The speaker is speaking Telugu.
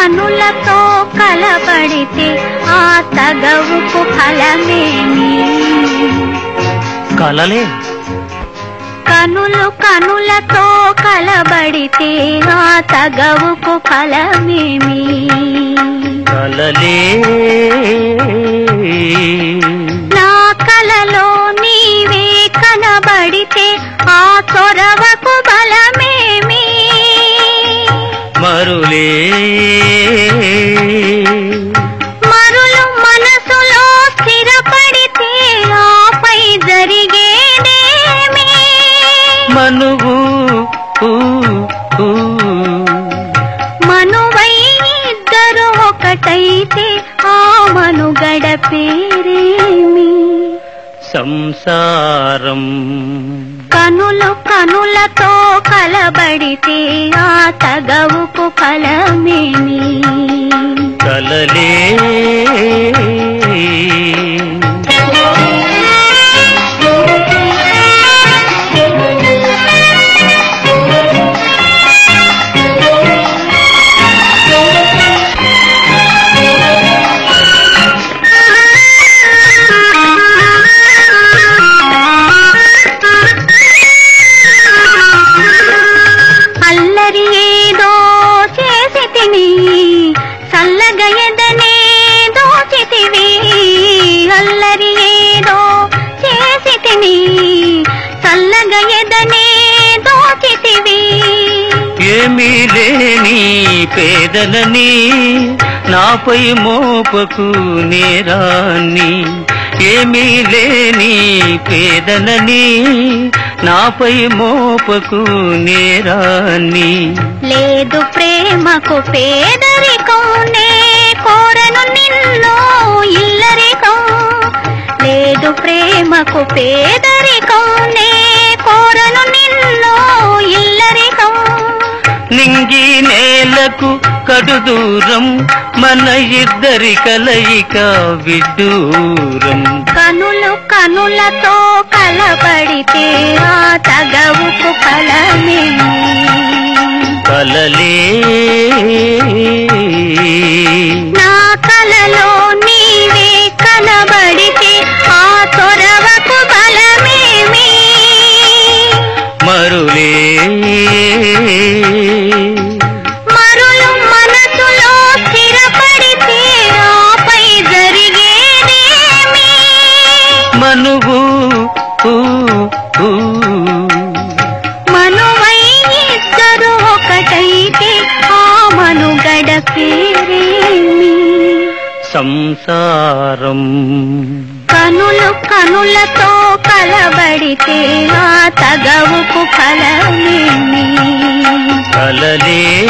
కనులతో కలబడితే ఆ తగవుకు ఫలమేమి? కలలే? కనులు కనులతో కలబడితే ఆ తగవుకు ఫలమేమి? కలలే? నా కలలో నీవే కనబడితే ఆ చొరవకు బలమే మరులే మరులు మనసులో స్థిరపడితే ఆపై జరిగేదేమి. మనువు. మనువై ఇద్దరు ఒకటైతే ఆ మనుగడ పేరేమి? సంసారం. కనులు కనులతో కలబడితే ఆ తగవుకు ఫలమేమి కలలే అల్లరి ఏదో చేసి తిని చల్లగయదనే దోచితివి ఏమీ లేని పేదలని నాపై మోపకు నేరాన్ని. ఏమీ లేని పేదలని నాపై మోపకు నేరాన్ని. లేదు ప్రేమకు పేదరికం నే కోరను ప్రేమకు పేదరికం నే కోరను నిన్ను ఇల్లరికం. నింగి నేలకు కడు దూరం మన ఇద్దరి కలయిక విడ్డూరం. కనులు కనులతో కలబడితే ఆ తగవుకు ఫలమే కలలే సంసారం. కనులు కనులతో కలబడితే ఆ తగవుకు ఫలమేమి? కలలే.